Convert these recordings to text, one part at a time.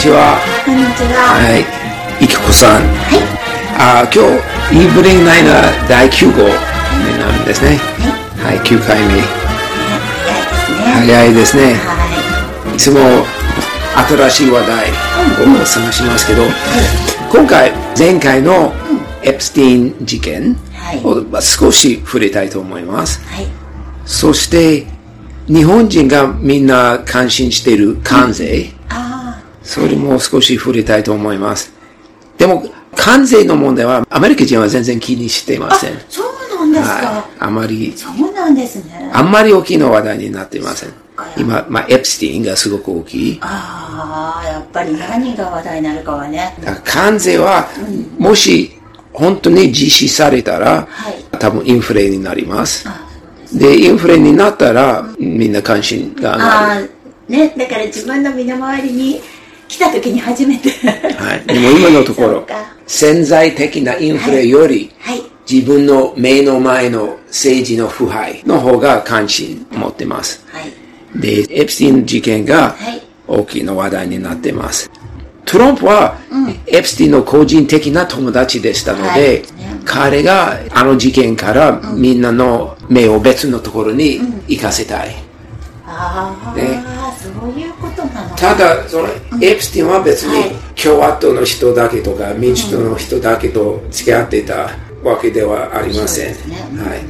ちは。こんにちは。はい。いきこさん。はい。あ今日、イーブリングナイナー第9号になるんですね。はい。はい、9回目。早いですね。早いですね。はい。いつも新しい話題を探しますけど、今回、前回のエプスティン事件を少し触れたいと思います。はい。そして、日本人がみんな関心している関税。それも少し触れたいと思います。でも、関税の問題は、アメリカ人は全然気にしていません。そうなんですか、はい、あまり、そうなんですね。あんまり大きな話題になっていません。今、まあ、エプスティンがすごく大きい。ああ、やっぱり何が話題になるかはね。だから関税は、うん、もし本当に実施されたら、はい、多分インフレになります。で、インフレになったら、みんな関心が上がる。ね、だから自分の身の回りに来た時に初めて。はい。でも今のところ、潜在的なインフレより、はい。はい、自分の目の前の政治の腐敗の方が関心持ってます。はい、で、エプスティン事件が大きな話題になっています。トランプは、うん、エプスティンの個人的な友達でしたので、彼があの事件からみんなの目を別のところに行かせたい。ああ、ね、そういうことなのただその、エプスティンは別に共和党の人だけとか民主党の人だけと付き合っていたわけではありません、ね、はい。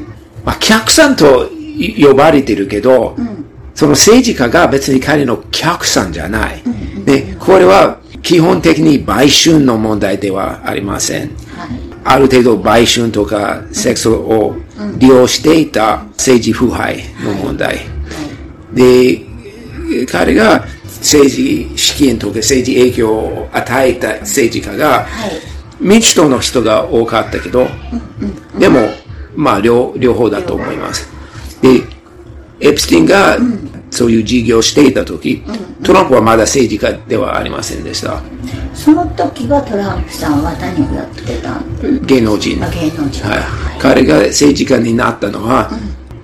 まあ、客さんと呼ばれてるけど、うん、その政治家が別に彼の客さんじゃない、うんね、これは基本的に売春の問題ではありません、はい、ある程度売春とかセックスを利用していた政治腐敗の問題、はい。で、彼が政治資金とか政治影響を与えた政治家が、民主党の人が多かったけど、でも、まあ両、両方だと思います。で、エプスティンがそういう事業をしていた時、トランプはまだ政治家ではありませんでした。その時はトランプさんは何をやってた芸能人。芸能人。はい。彼が政治家になったのは、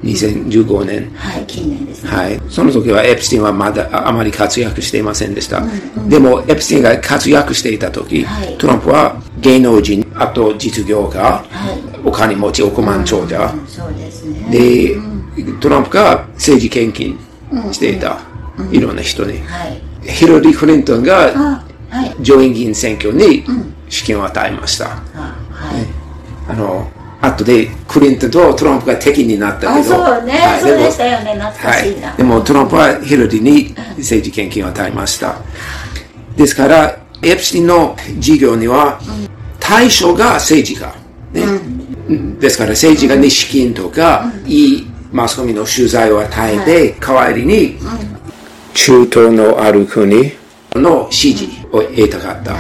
2015年。はい、近年ですね。はい。その時はエプスティンはまだあまり活躍していませんでした。うんうん、でも、エプスティンが活躍していた時、はい、トランプは芸能人、あと実業家、はい、お金持ち、億万長者。うん、そうですね。で、うん、トランプが政治献金していた、いろんな人に。はい、ヒロリー・クリントンが上院議員選挙に資金を与えました。はい、あの後でクリントンとトランプが敵になったけど。そうね、はい、そうでしたよね、懐かしいな。はい、でもトランプはヒラリーに政治献金を与えました。ですから、エプスティンの事業には、対象が政治家。ね、うん、ですから政治家に資金とか、うん、いいマスコミの取材を与えて、代わりに、中東のある国。の支持を得たかった。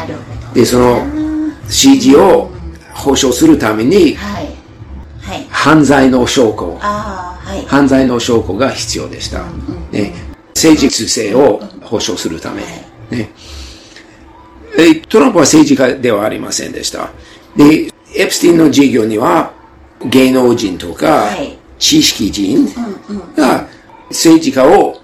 で、その支持を保証するために、はい。はい、犯罪の証拠、はい、犯罪の証拠が必要でした。うんうん、ね、政治性を保証するため、ね。トランプは政治家ではありませんでした。で、エプスティンの事業には芸能人とか知識人が政治家を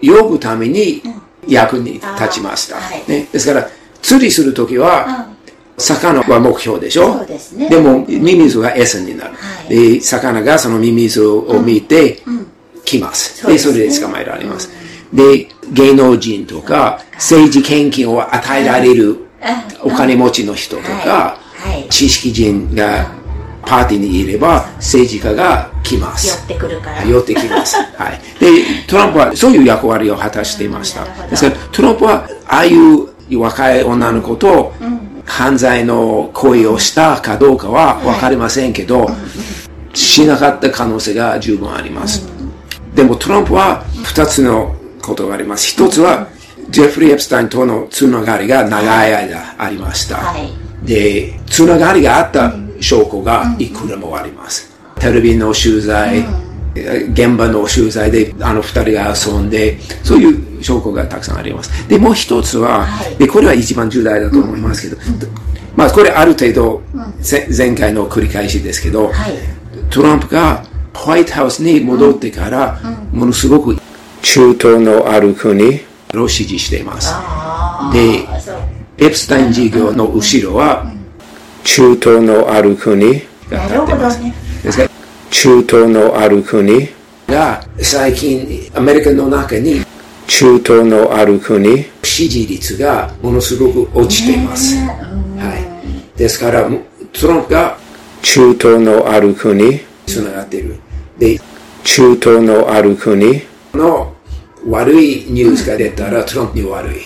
呼ぶために役に立ちました。ね、ですから、釣りするときは、魚は目標でしょ？そうですね。でも、ミミズが餌になる。はい、で、魚がそのミミズを見て、来ます。で、それで捕まえられます。で、芸能人とか、政治献金を与えられるお金持ちの人とか、知識人がパーティーにいれば、政治家が来ます。寄ってくるから。寄ってきます。はい。で、トランプはそういう役割を果たしていました。ですから、トランプは、ああいう若い女の子と、犯罪の行為をしたかどうかは分かりませんけど、しなかった可能性が十分あります。でもトランプは2つのことがあります。1つは、ジェフリー・エプスタインとのつながりが長い間ありました。で、つながりがあった証拠がいくらもあります。テレビの取材、現場の取材であの二人が遊んで、そういう証拠がたくさんあります。で、もう一つは、で、これは一番重大だと思いますけど、まあ、これある程度、前回の繰り返しですけど、トランプがホワイトハウスに戻ってから、ものすごく中東のある国を支持しています。あでエプスタイン事業の後ろは中東のある国が立ってます。ですから中東のある国が最近アメリカの中に中東のある国支持率がものすごく落ちています。はい、ですからトランプが中東のある国につながっている。で、中東のある国の悪いニュースが出たらトランプに悪い。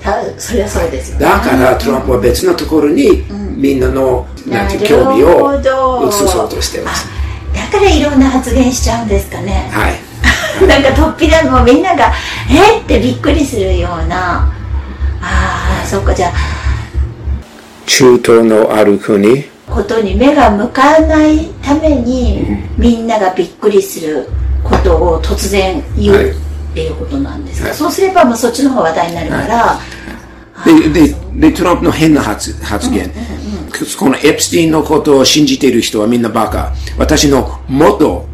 たそりゃそうですよねだからトランプは別のところにみんなの、なんていう興味を移そうとしてます。だからいろんな発言しちゃうんですかねはい。なんか突飛なもうみんなが「えっ?」てびっくりするような。ああそっかじゃあ中東のある国？ことに目が向かないためにみんながびっくりすることを突然言うはい。っていうことなんですか、はい。そうすればもうそっちの方が話題になるから、でででトランプの変な発発言、このエプスティンのことを信じている人はみんなバカ。私の元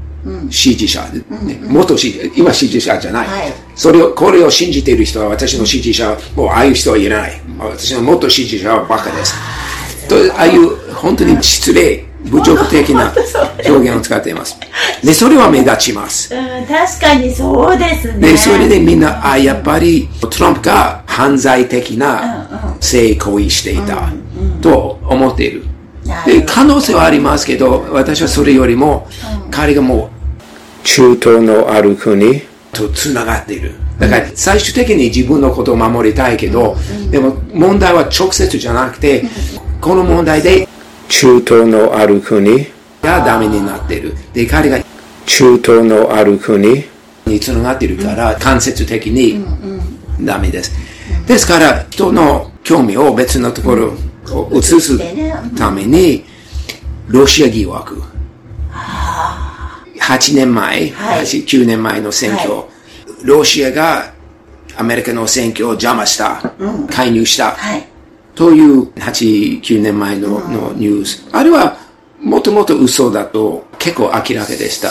支持者、ね。元支持今支持者じゃない、はい。それをこれを信じている人は私の支持者もうああいう人はいらない。私の元支持者はバカです。とああいう本当に失礼侮辱的な 表現を使っています。でそれは目立ちます。うん、確かにそうですね。で、それでみんな、あ、やっぱりトランプが犯罪的な性行為していたと思っている。可能性はありますけど、私はそれよりも、彼がもう、中東のある国とつながっている。だから、最終的に自分のことを守りたいけど、でも問題は直接じゃなくて、この問題で、中東のある国がダメになっている。で、彼が中東のある国につながっているから、間接的にダメです。ですから、人の興味を別のところを移すために、ロシア疑惑。8年前、はい。8 9年前の選挙、はロシアがアメリカの選挙を邪魔した、介入した、はい。という8、9年前の,、のニュース。あれはもともと嘘だと結構明らかでした。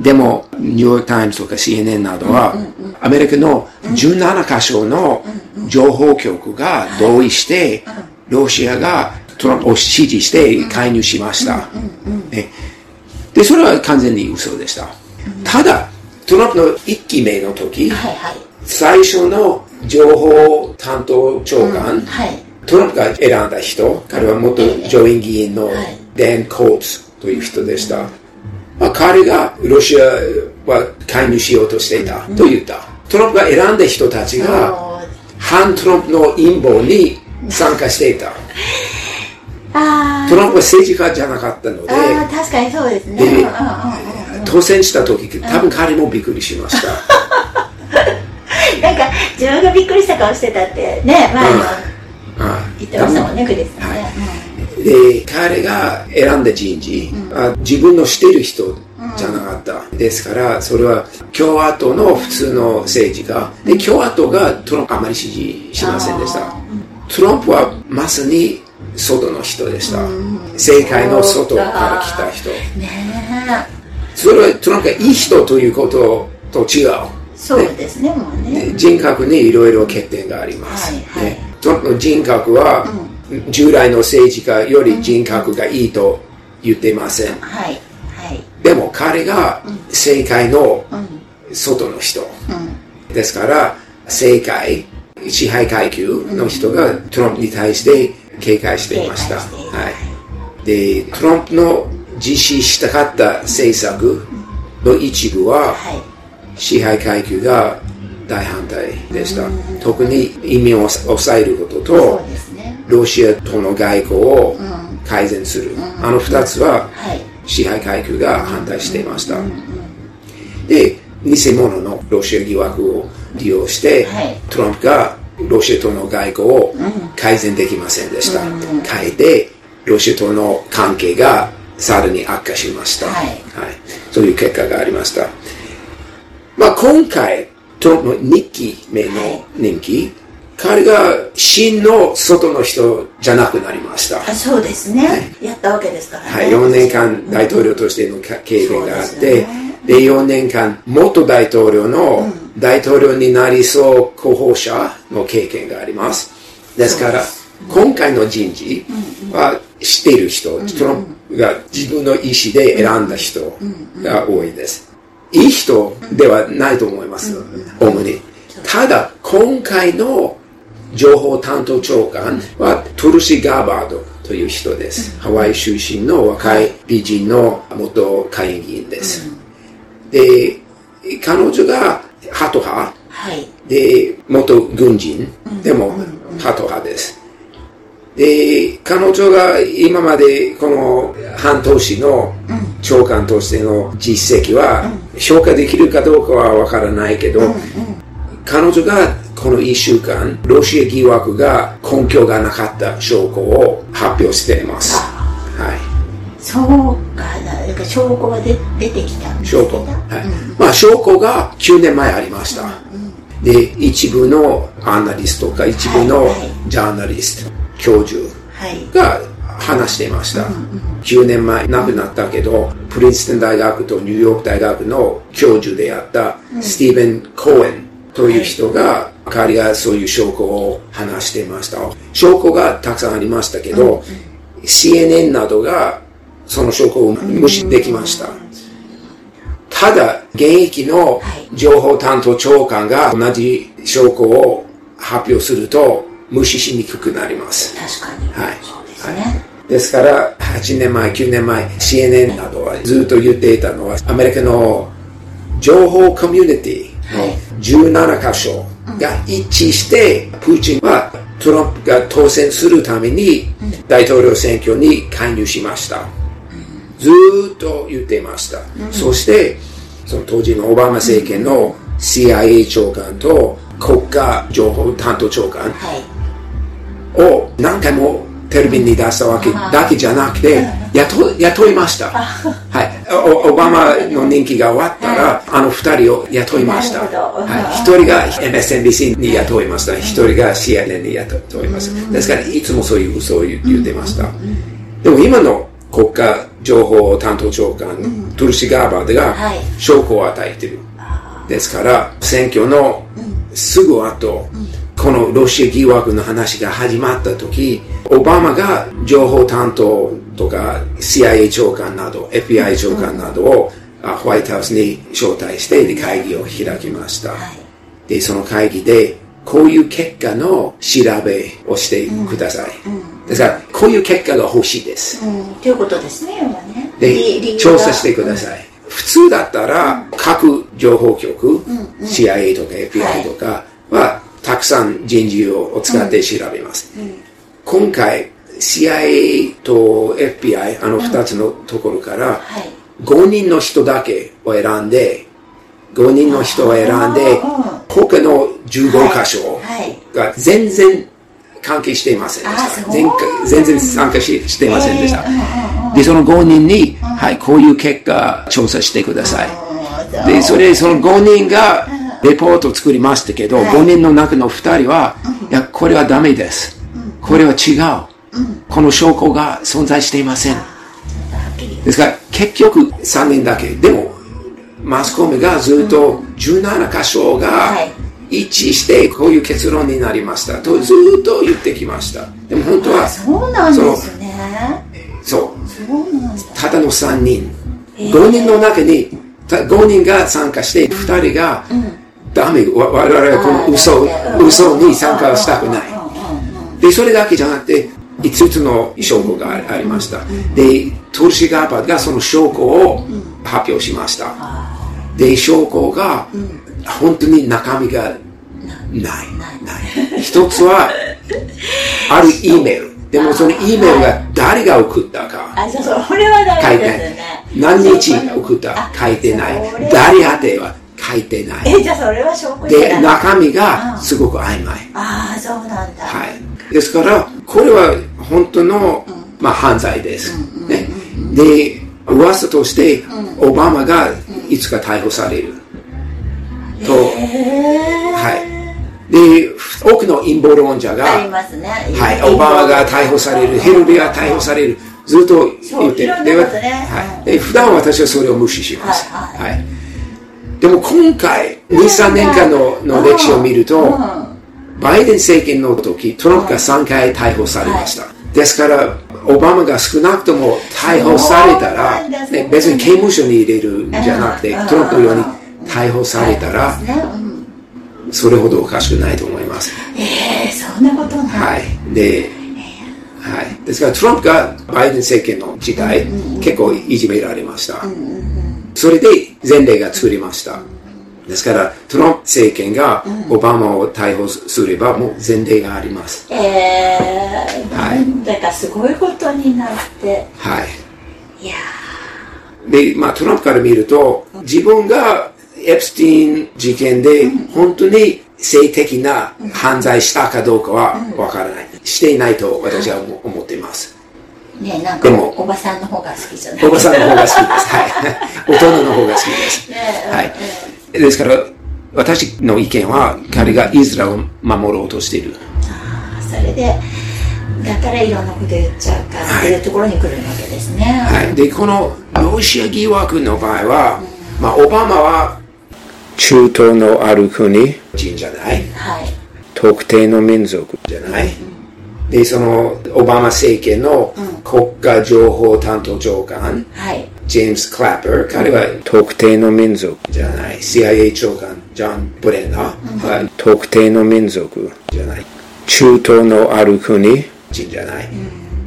でも、ニューヨーク・タイムズとか CNN などは、アメリカの17カ所の情報局が同意して、ロシアがトランプを支持して介入しました。ね。で、それは完全に嘘でした。ただ、トランプの1期目の時、はいはい。最初の情報担当長官、はい。トランプが選んだ人、彼は元上院議員のはい。ダン・コーツという人でした。まあ、彼がロシアは介入しようとしていたと言った。トランプが選んだ人たちが反トランプの陰謀に参加していた。あトランプは政治家じゃなかったので、ーあー確かにそうですね。で当選した時、多分彼もびっくりしました。なんか自分がびっくりした顔してたってね前のはい言ってましたもんねクリスさんね、で彼が選んだ人事、あ自分のしている人じゃなかった、ですからそれは共和党の普通の政治家。で共和党がトランプあまり支持しませんでしたトランプはまさに外の人でした、政界の外から来た人。うんねそれはトランプがいい人ということと違う。えそうですねもうね。人格にいろいろ欠点があります、はいはい。ね。トランプの人格は、従来の政治家より人格がいいと言っていません、はいはい。でも彼が政界の外の人、ですから政界支配階級の人がトランプに対して警戒していました、はい、でトランプの実施したかった政策の一部は、はい。支配階級が大反対でした。特に移民を抑えることと、ロシアとの外交を改善する。あの二つははい。支配階級が反対していました。で、偽物のロシア疑惑を利用して、はい。トランプがロシアとの外交を改善できませんでした。変えて、ロシアとの関係がさらに悪化しました。はい。そういう結果がありました。まあ、今回、トランプの2期目の任期、彼が真の外の人じゃなくなりました。あそうですね、やったわけですからね、はい、4年間大統領としての経験があって、で、4年間元大統領の大統領になりそう候補者の経験があります。ですから、今回の人事は知っている人、トランプが自分の意思で選んだ人が多いです。いい人ではないと思います、主に。ただ、今回の情報担当長官はトゥルシ・ガーバードという人です。ハワイ出身の若い美人の元下院議員です。で、彼女がハト派はい。で、元軍人でもハト派です。で、彼女が今までこの半年の長官としての実績は評価できるかどうかはわからないけど、彼女がこの1週間、ロシア疑惑が根拠がなかった証拠を発表しています。はい。そうかな。なんか証拠が出出てきたんです証拠。はい。まあ、証拠が9年前ありました。で、一部のアナリストか、一部のはいはいジャーナリスト、教授はい。が話していました。9年前亡くなったけど、プリンストン大学とニューヨーク大学の教授であったスティーブン・コーエンという人が、彼がそういう証拠を話していました。証拠がたくさんありましたけど、CNN などがその証拠を無視できました。ただ、現役の情報担当長官が同じ証拠を発表すると無視しにくくなります。確かに。はい。そうですね。ですから、8年前、9年前、CNN などはずっと言っていたのは、アメリカの情報コミュニティの17箇所が一致して、プーチンはトランプが当選するために大統領選挙に介入しました。ずーっと言っていました。そして、その当時のオバマ政権の CIA 長官と国家情報担当長官はい。を何回もテレビに出したわけだけじゃなくて、雇雇いました。はい。おオバマの人気が終わったら、あの二人を雇いました。はい。一人が MSNBC に雇いました。一人が CNN に雇いました。ですから、いつもそういう嘘を言言ってました。でも今の国家情報担当長官、トゥルシ・ガーバードがはい。証拠を与えてる。ですから、選挙のすぐ後、このロシア疑惑の話が始まった時、オバマが情報担当とか CIA 長官など、FBI 長官などをあホワイトハウスに招待してで会議を開きました。で、その会議で、こういう結果の調べをしてください。ですから、こういう結果が欲しいです。うん。ということですね、要はね。で調査してください。普通だったら、各情報局、CIA とか FBI とかは、たくさん人事を使って調べます。今回、CIA と FBI、あの二つのところから、はい。5人の人だけを選んで、5人の人を選んであ、他の15箇所はいが全然関係していませんであした。全全然参加ししていませんでした。で、その5人に、はい、こういう結果調査してください。うんで、それでその5人がレポートを作りましたけど、はい5人の中の2人は、いや、これはダメです。これは違う。この証拠が存在していません。ですから、結局3人だけ。でも、マスコミがずっと17箇所がはい一致してこういう結論になりましたとずっと言ってきました。でも本当は、そうなんですね。そう。ただの3人。えー5人の中に、た5人が参加して、2人が、ダメ、わ我々はこの嘘嘘に参加したくない。で、それだけじゃなくて、5つの証拠がありました。で、トルシガーパがその証拠を発表しました。で、証拠が、本当に中身がない。ない。一つは、ある E メール。でもその E メールが誰が送ったか。書いてない。何日送った書いてない誰宛ては書いてない。え、じゃあそれは証拠じゃで、ない。中身がすごく曖昧。ああ、そうなんだ。はい。ですから、これは本当の、まあ、犯罪です。ね。で、噂として、オバマがいつか逮捕される。と、はい。で、多くの陰謀論者が。はい、オバマが逮捕される、ヘルリが逮捕される、ずっと言ってる。そういろんなことねはい、で普段私はそれを無視します。ははいでも今回、2、3年間のの歴史を見ると、うんバイデン政権の時、トランプが3回逮捕されました。ですから、オバマが少なくとも逮捕されたら、ね別に刑務所に入れるんじゃなくてうん、トランプのように逮捕されたら、それほどおかしくないと思います。えー、そんなことない。はい。で、はい。ですから、トランプがバイデン政権の時代、結構いじめられました。それで前例が作りました。ですから、トランプ政権がオバマを逮捕すれば、もう前例があります。えー、はいだかすごいことになって。はい。いやで、まあ、トランプから見ると、自分がエプスティン事件で本当に性的な犯罪したかどうかはわからない。していないと私は思思っています。ーねなんかおばさんの方が好きじゃない？おばさんの方が好きです。はい。大人の方が好きです。ねはい。ですから、私の意見は、彼がイスラエルを守ろうとしている。あーそれでだからいろんなこと言っちゃうからっていうところに来るわけですね。はい。で、このロシア疑惑の場合は、まあ、オバマは中東のある国人じゃない。はい。特定の民族じゃない。で、その、オバマ政権の国家情報担当長官、はい。ジェームス・クラッパー、彼は特定の民族じゃない。CIA 長官、ジョン・ブレナー、はい特定の民族じゃない。中東のある国人じゃない。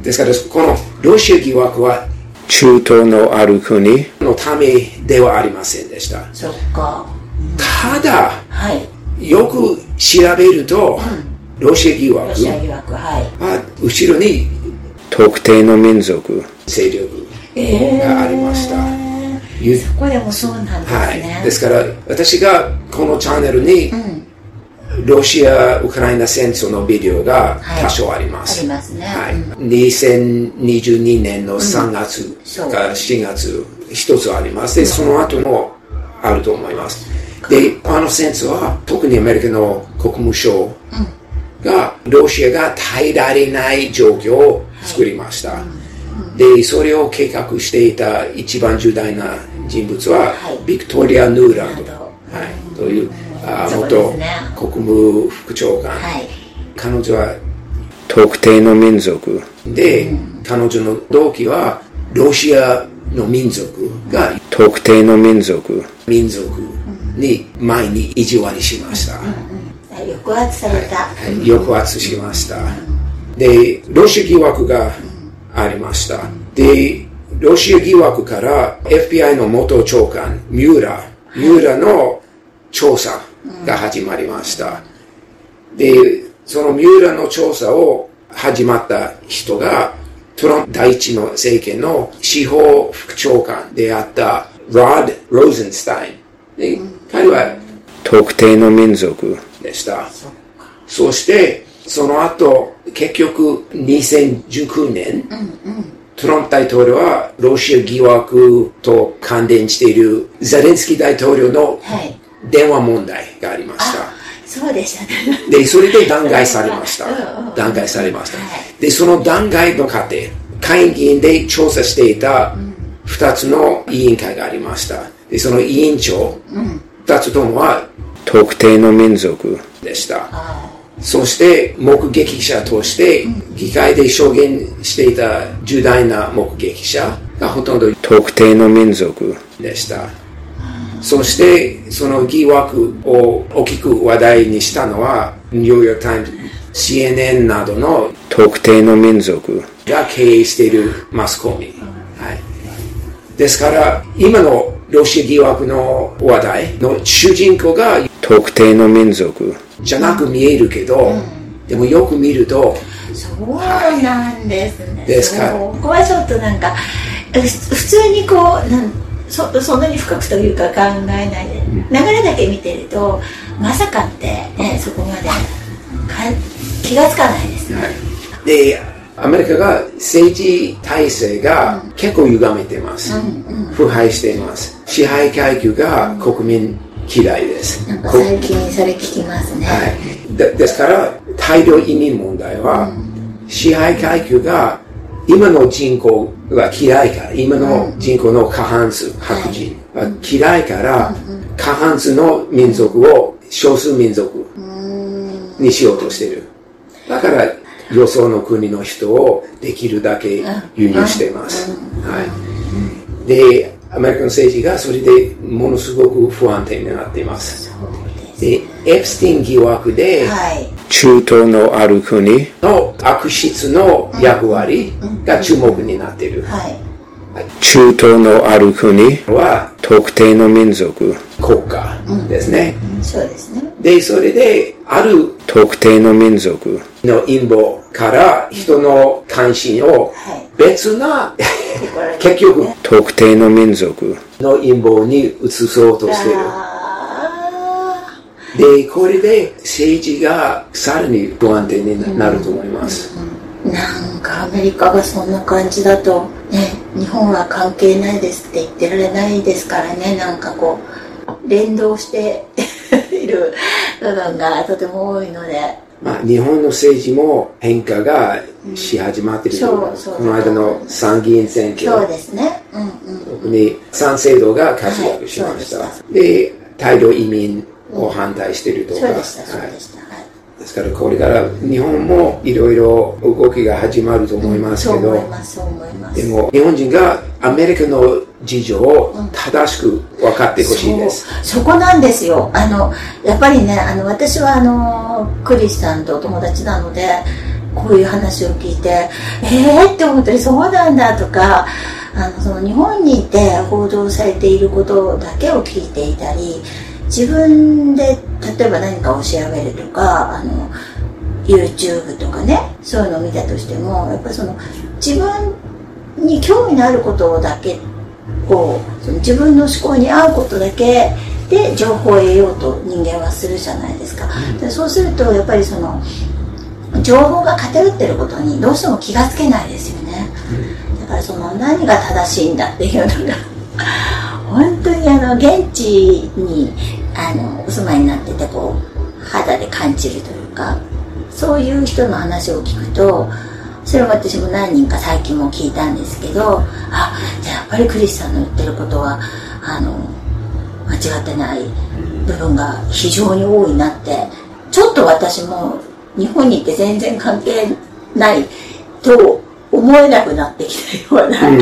ですから、このロシア疑惑は中東のある国のためではありませんでした。そっか。ただ、はい。よく調べると、ロシア疑惑ロシア疑惑、はい。は後ろに特定の民族勢力がありました、ゆそこでもそうなんですはい。ね。ですから私がこのチャンネルに、ロシア・ウクライナ戦争のビデオが多少あります、ありますね。はい。うん。2022年の3月か4月一つあります。でその後もあると思います。であの戦争は特にアメリカの国務省がロシアが耐えられない状況を作りました、でそれを計画していた一番重大な人物は、はい。ビクトリア・ヌーランド、はい、というあ元国務副長官、はい。彼女は特定の民族。で、彼女の動機はロシアの民族が特定の民族。民族に前に意地悪にしました、抑圧された。はい、抑圧しました。で、ロシア疑惑がありました。で、ロシア疑惑から FBI の元長官、ミューラ、ミューラの調査が始まりました。で、そのミューラの調査を始まった人が、トランプ第一の政権の司法副長官であったロッド・ローゼンスタイン。彼は特定の民族でした。そして、その後、結局、2019年、トランプ大統領はロシア疑惑と関連しているゼレンスキー大統領のはい。電話問題がありました。そうでしたね。で、それで弾劾されました うんうん。弾劾されましたはい。で、その弾劾の過程、下院議員で調査していた二つの委員会がありました。で、その委員長、二つともは特定の民族でした。そして目撃者として議会で証言していた重大な目撃者がほとんど特定の民族でした。そしてその疑惑を大きく話題にしたのはニューヨークタイムズ、CNN などの特定の民族が経営しているマスコミ。はいですから、今のロシア疑惑の話題の主人公が特定の民族じゃなく見えるけど、でもよく見ると、そうなんですね。ですかここはちょっとなんか、ふ普通にこう、なんそそんなに深くというか考えないで、流れだけ見てると、まさかって、ね、そこまでか気がつかないですね。で、アメリカが政治体制が結構歪めています。腐敗しています。支配階級が国民嫌いです。なんか最近それ聞きますね。はい、でですから大量移民問題は、支配階級が今の人口が嫌いから今の人口の過半数白人は嫌いから過半数の民族を少数民族にしようとしてる。だから、予想の国の人をできるだけ輸入しています。はい。で、アメリカの政治がそれでものすごく不安定になっています。で、エプスティン疑惑で、はい。中東のある国の悪質の役割が注目になっている。はい中東のある国は特定の民族、国家ですね。そうですねで、それで、ある特定の民族の陰謀から人の関心をはい別な、これ結局、特定の民族の陰謀に移そうとしている。あで、これで政治がさらに不安定になると思います。ーなんかアメリカがそんな感じだとね日本は関係ないですって言ってられないですからねなんかこう連動して いる部分がとても多いので。まあ、日本の政治も変化がし始まっているうそうこの間の参議院選挙。そうですね。うんうん特に参政党が活躍しました。はいで、大量移民を反対しているとか。そうでした、はいですからこれから日本もいろいろ動きが始まると思いますけど、でも日本人がアメリカの事情を正しく分かってほしいです。そうそこなんですよ。あのやっぱりねあの私はあのクリスさんとお友達なのでこういう話を聞いてえー？って思ったりそうなんだとかあのその日本にいて報道されていることだけを聞いていたり自分で例えば何かを調べるとかあの YouTube とかねそういうのを見たとしてもやっぱりその自分に興味のあることだけをその自分の思考に合うことだけで情報を得ようと人間はするじゃないですか、でそうするとやっぱりその情報が偏ってることにどうしても気がつけないですよね、だからその何が正しいんだっていうのが 本当にあの現地にあのお住まいになっててこう肌で感じるというかそういう人の話を聞くとそれも私も何人か最近も聞いたんですけどあじゃあやっぱりクリスさんの言ってることはあの間違ってない部分が非常に多いなってちょっと私も日本に行って全然関係ないと思えなくなってきたような、うん。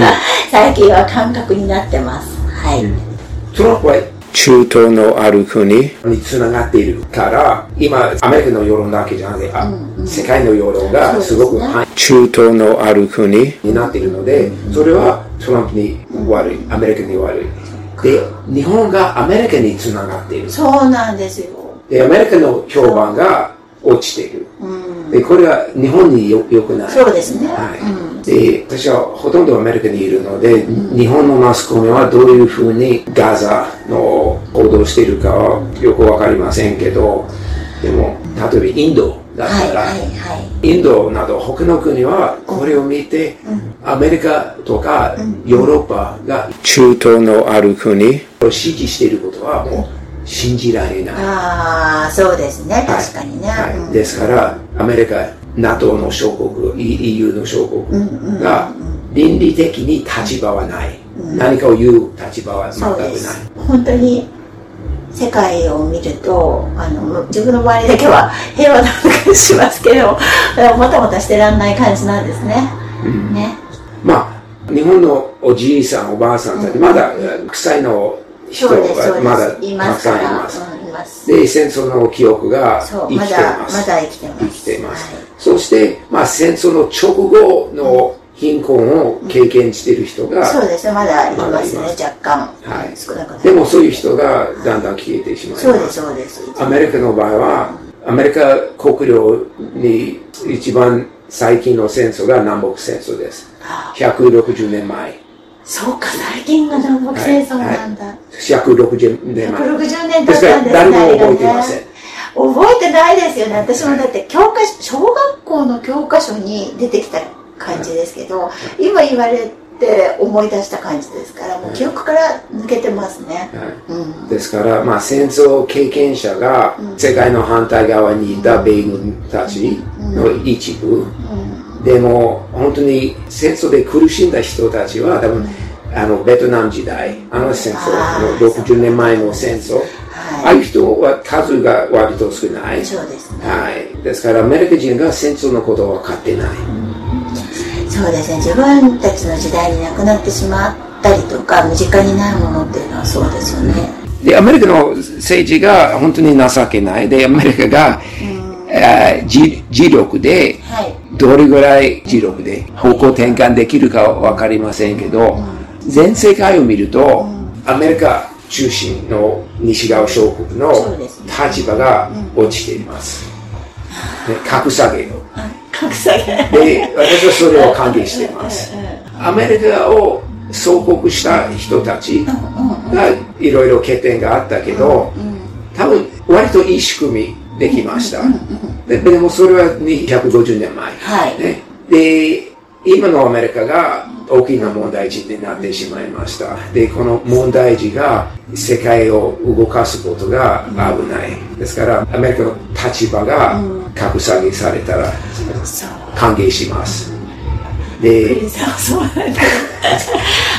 最近は感覚になってます。はい、トランプは中東のある国につながっているから、今、アメリカの世論だけじゃなくて、あ世界の世論がすごくね反中東のある国になっているので、それはトランプに悪い、アメリカに悪い。で、日本がアメリカにつながっている。そうなんですよ。で、アメリカの評判が落ちている。うん。で、これは日本によ良くない。そうですね。はい。うんで、私はほとんどアメリカにいるので、日本のマスコミはどういうふうにガザの報道しているかはよくわかりませんけど、でも、例えばインドだったら、はいはいはい。インドなど他の国はこれを見て、アメリカとかヨーロッパが中東のある国を支持していることはもう信じられない。ああそうですね。確かにね、はい。うんですからアメリカ NATO の小国 E- EU の小国が倫理的に立場はない、何かを言う立場は全くない。本当に世界を見るとあの自分の周りだけは 平和な感じしますけど もたもたしてらんない感じなんですね、ね。まあ日本のおじいさんおばあさんたち、まだ臭いの人がまだいたくさんいます、ます。で戦争の記憶が生きています。まだ生きてます。生きています、はい。そして、まあ、戦争の直後の貧困を経験している人が、そうですね。まだいますね若干、はい。少なくなるでもそういう人がだんだん消えてしまいます。そうですそうです。アメリカの場合は、アメリカ国領に一番最近の戦争が南北戦争です。あ160年前。そうか最近が南北戦争なんだ、160年前。160年経ですからったんですね誰も覚えていません。覚えてないですよね。私もだって教科書小学校の教科書に出てきた感じですけど今言われて思い出した感じですからもう記憶から抜けてますね、はい。うん。ですから、まあ、戦争経験者が世界の反対側にいた米軍たちの一部、でも本当に戦争で苦しんだ人たちは多分あのベトナム時代あの戦争あの60年前の戦争、ああいう人は数が割と少ない。そうですね。はい、ですからアメリカ人が戦争のことを分かってない、そうですね。自分たちの時代になくなってしまったりとか身近にないものっていうのはそうですよね。でアメリカの政治が本当に情けない。でアメリカが、えー自自力ではい。どれぐらい自力で方向転換できるかは分かりませんけど、全世界を見ると、アメリカ中心の西側諸国の立場が落ちています、ね格下げ格差がで私はそれを歓迎しています。アメリカを総国した人たちがいろいろ欠点があったけど、多分割といい仕組みできました。ででもそれは250年前。はいね、で、今のアメリカが大きな問題児になってしまいました。で、この問題児が世界を動かすことが危ない。ですから、アメリカの立場が格下げされたら歓迎します。で、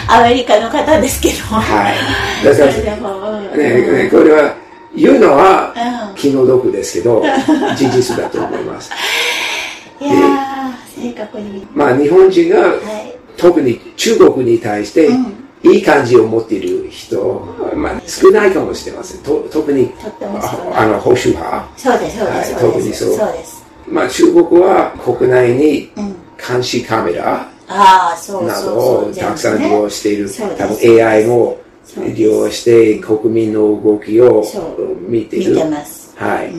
アメリカの方ですけどはい。だからねねこれは言うのはうん気の毒ですけど、事実だと思います。いやー正確に。まあ日本人がはい。特に中国に対していい感じを持っている人、まあ少ないかもしれません。と特にああの保守派。そうですそうです特にそう。そうです。まあ中国は国内にうん。監視カメラなどをたくさん利用している、多分 AI も利用して国民の動きを見見ている。てます。はい。う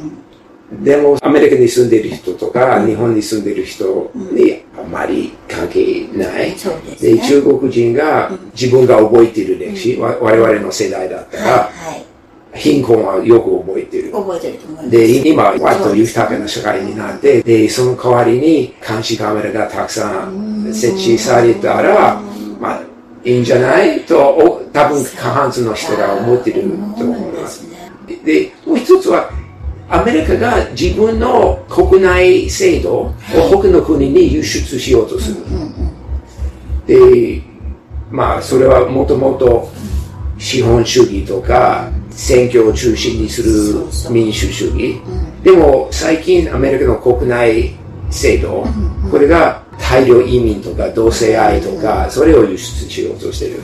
ん。でも、アメリカに住んでる人とか、日本に住んでる人にあまり関係ない。そうですね。で、中国人が自分が覚えている歴史、わ我々の世代だったら、はいはい。貧困はよく覚えてる。覚えてると思います。で、今、割と豊かな社会になって、で、その代わりに監視カメラがたくさん設置されたら、まあ、いいんじゃない？と、お多分過半数の人が思ってると思います。で、もう一つは、アメリカが自分の国内制度を他の国に輸出しようとする。で、まあ、それはもともと資本主義とか選挙を中心にする民主主義。でも、最近アメリカの国内制度、これが大量移民とか同性愛とか、それを輸出しようとしてる。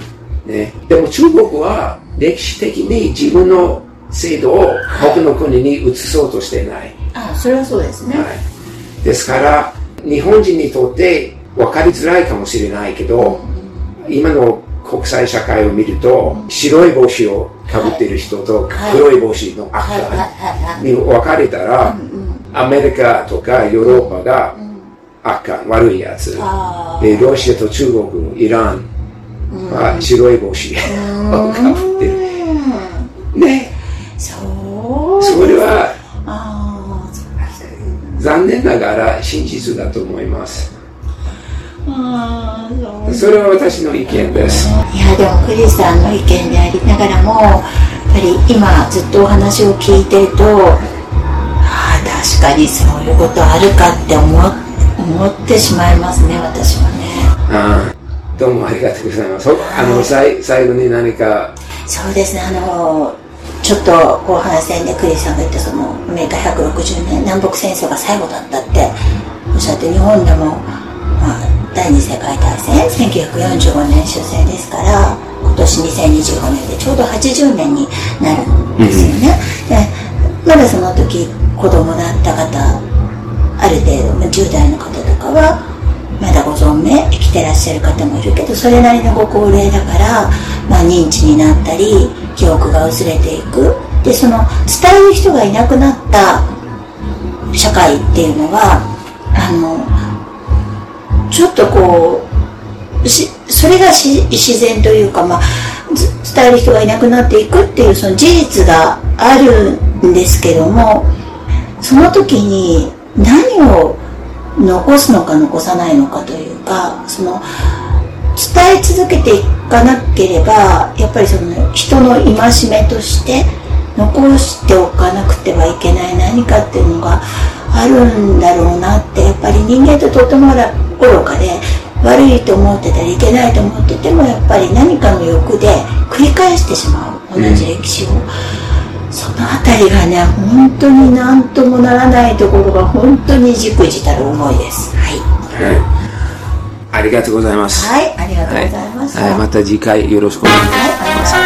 ね。でも中国は歴史的に自分の制度を他の国に移そうとしてない。あそれはそうですね、はい、ですから日本人にとって分かりづらいかもしれないけど今の国際社会を見ると白い帽子をかぶっている人とはい。黒い帽子の赤に分かれたらアメリカとかヨーロッパが赤悪いやつ。ロシアと中国イランは白い帽子。をかぶってる。ね。そうそれはあーそう残念ながら真実だと思います。あーそう。それは私の意見です。いやでもクリスさんの意見でありながらもやっぱり今ずっとお話を聞いてるとああ確かにそういうことあるかって思思ってしまいますね私はね。ああどうもありがとうございます。ほあの、さい。最後に何か、そうですねあのちょっと後半戦でクリスさんが言ったそのアメリカ160年南北戦争が最後だったっておっしゃって日本でも、まあ、第二次世界大戦1945年終戦ですから今年2025年でちょうど80年になるんですよね、でまだその時子供だった方ある程度まあ10代の方とかはまだご存命生きてらっしゃる方もいるけどそれなりのご高齢だから、まあ、認知になったり記憶が薄れていく。でその伝える人がいなくなった社会っていうのはあのちょっとこうしそれがし自然というか、まあ、伝える人がいなくなっていくっていうその事実があるんですけどもその時に何を残すのか残さないのかというかその伝え続けていかなければやっぱりその人の戒めとして残しておかなくてはいけない何かっていうのがあるんだろうなってやっぱり人間ってとても愚かで悪いと思ってたりいけないと思っててもやっぱり何かの欲で繰り返してしまう。同じ歴史を、そのあたりがね本当に何ともならないところが本当にじくじたる思いですはいはい。ありがとうございます。はいありがとうございました、はい、また次回よろしくお願いします。はい、